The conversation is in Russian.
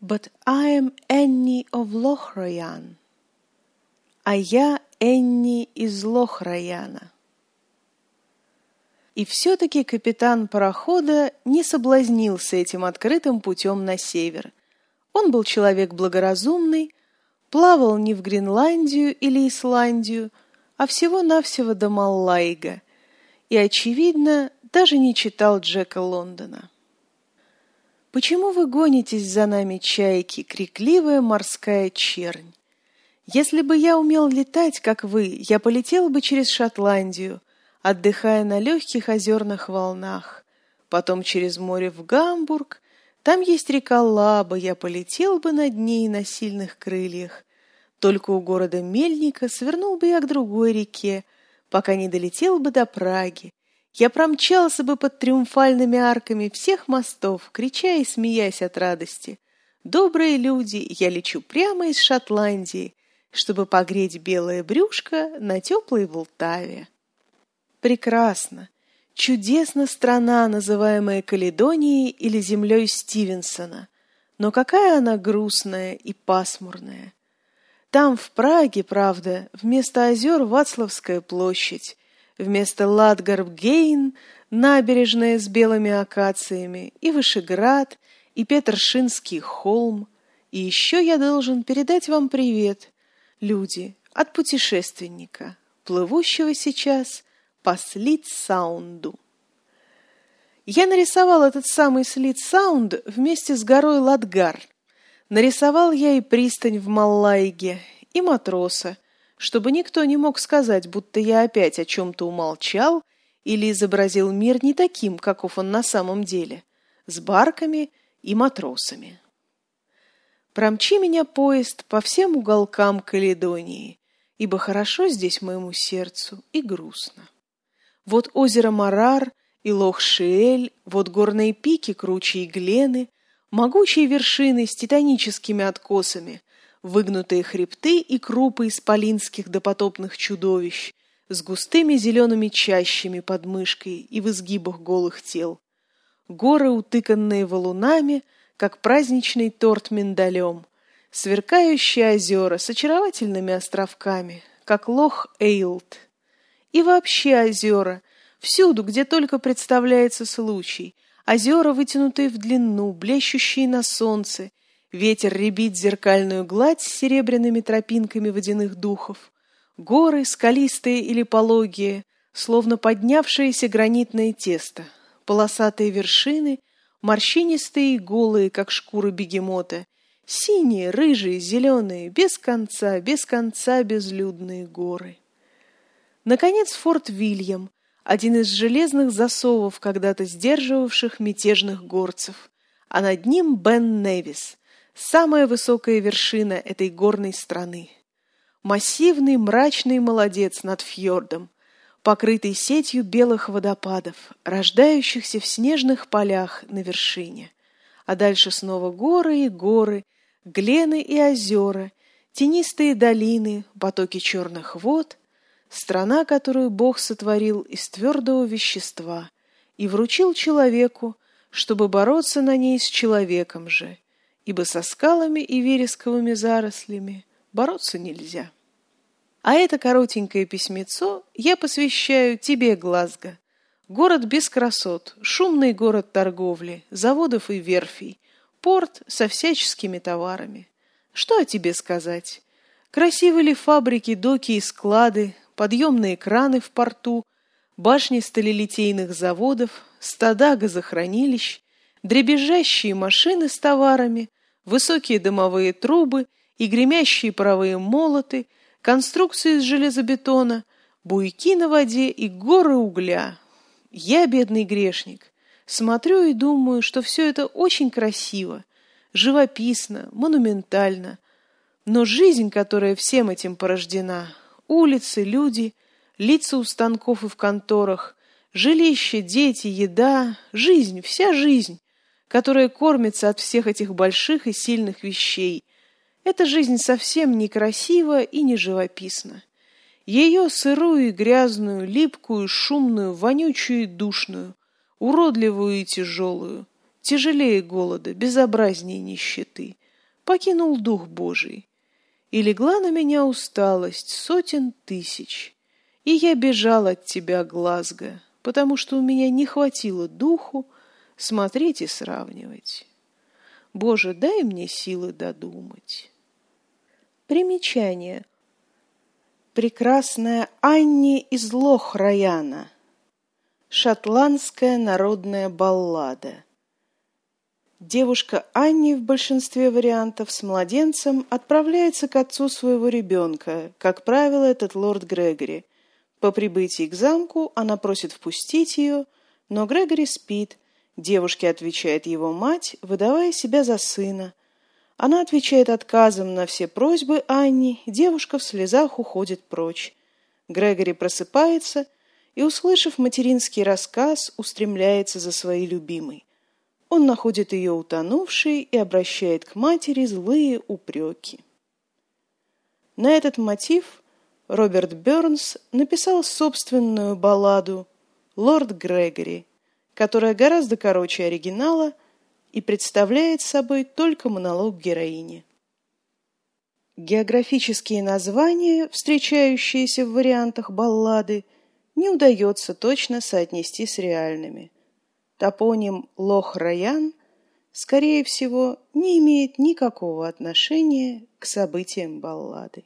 But I am Annie of Лохроян. А я Энни из Лохрояна. И все-таки капитан парохода не соблазнился этим открытым путем на север. Он был человек благоразумный, плавал не в Гренландию или Исландию, а всего-навсего до Маллайга, и, очевидно, даже не читал Джека Лондона. «Почему вы гонитесь за нами, чайки, крикливая морская чернь? Если бы я умел летать, как вы, я полетел бы через Шотландию, отдыхая на легких озерных волнах. Потом через море в Гамбург. Там есть река Лаба, я полетел бы над ней на сильных крыльях. Только у города Мельника свернул бы я к другой реке, пока не долетел бы до Праги. Я промчался бы под триумфальными арками всех мостов, крича и смеясь от радости. Добрые люди, я лечу прямо из Шотландии, чтобы погреть белое брюшко на теплой Волтаве. Прекрасно, чудесна страна, называемая Каледонией или землей Стивенсона. Но какая она грустная и пасмурная. Там, в Праге, правда, вместо озер Вацлавская площадь, вместо Ладгарбгейн — набережная с белыми акациями, и Вышеград, и Петершинский холм. И еще я должен передать вам привет, люди, от путешественника, плывущего сейчас по слит-саунду. Я нарисовал этот самый слит-саунд вместе с горой Ладгар. Нарисовал я и пристань в Маллайге, и матроса, чтобы никто не мог сказать, будто я опять о чем-то умолчал или изобразил мир не таким, каков он на самом деле, с барками и матросами. Промчи меня поезд по всем уголкам Каледонии, ибо хорошо здесь моему сердцу и грустно. Вот озеро Марар и Лох-Шиэль, вот горные пики круче и глены, могучие вершины с титаническими откосами, выгнутые хребты и крупы исполинских допотопных чудовищ, с густыми зелеными чащами под мышкой и в изгибах голых тел. Горы, утыканные валунами, как праздничный торт миндалем, сверкающие озера с очаровательными островками, как лох Эйлт, и вообще озера, всюду, где только представляется случай. Озера, вытянутые в длину, блещущие на солнце. Ветер ребит зеркальную гладь с серебряными тропинками водяных духов. Горы, скалистые или пологие, словно поднявшееся гранитное тесто. Полосатые вершины, морщинистые и голые, как шкуры бегемота. Синие, рыжие, зеленые, без конца, без конца безлюдные горы. Наконец, форт Вильям, один из железных засовов, когда-то сдерживавших мятежных горцев, а над ним Бен Невис, самая высокая вершина этой горной страны. Массивный мрачный молодец над фьордом, покрытый сетью белых водопадов, рождающихся в снежных полях на вершине. А дальше снова горы и горы, глены и озера, тенистые долины, потоки черных вод — страна, которую Бог сотворил из твердого вещества и вручил человеку, чтобы бороться на ней с человеком же, ибо со скалами и вересковыми зарослями бороться нельзя. А это коротенькое письмецо я посвящаю тебе, Глазго. Город без красот, шумный город торговли, заводов и верфей, порт со всяческими товарами. Что о тебе сказать? Красивы ли фабрики, доки и склады, подъемные краны в порту, башни сталелитейных заводов, стада газохранилищ, дребезжащие машины с товарами, высокие дымовые трубы и гремящие паровые молоты, конструкции из железобетона, буйки на воде и горы угля. Я, бедный грешник, смотрю и думаю, что все это очень красиво, живописно, монументально, но жизнь, которая всем этим порождена, Улицы, люди, лица у станков и в конторах, жилище, дети, еда, жизнь, вся жизнь, которая кормится от всех этих больших и сильных вещей. Эта жизнь совсем некрасива и не живописна. Ее сырую и грязную, липкую, шумную, вонючую и душную, уродливую и тяжелую, тяжелее голода, безобразнее нищеты — покинул Дух Божий, и легла на меня усталость сотен тысяч, и я бежал от тебя, Глазго, потому что у меня не хватило духу смотреть и сравнивать. Боже, дай мне силы додумать. Примечание. Прекрасная Анни из Лох-Раяна. Шотландская народная баллада. Девушка Анни в большинстве вариантов с младенцем отправляется к отцу своего ребенка, как правило, этот лорд Грегори. По прибытии к замку она просит впустить ее, но Грегори спит. Девушке отвечает его мать, выдавая себя за сына. Она отвечает отказом на все просьбы Анни, девушка в слезах уходит прочь. Грегори просыпается и, услышав материнский рассказ, устремляется за своей любимой. Он находит ее утонувшей и обращает к матери злые упреки. На этот мотив Роберт Бернс написал собственную балладу «Лорд Грегори», которая гораздо короче оригинала и представляет собой только монолог героини. Географические названия, встречающиеся в вариантах баллады, не удается точно соотнести с реальными топоним Лох-Раян, скорее всего, не имеет никакого отношения к событиям баллады.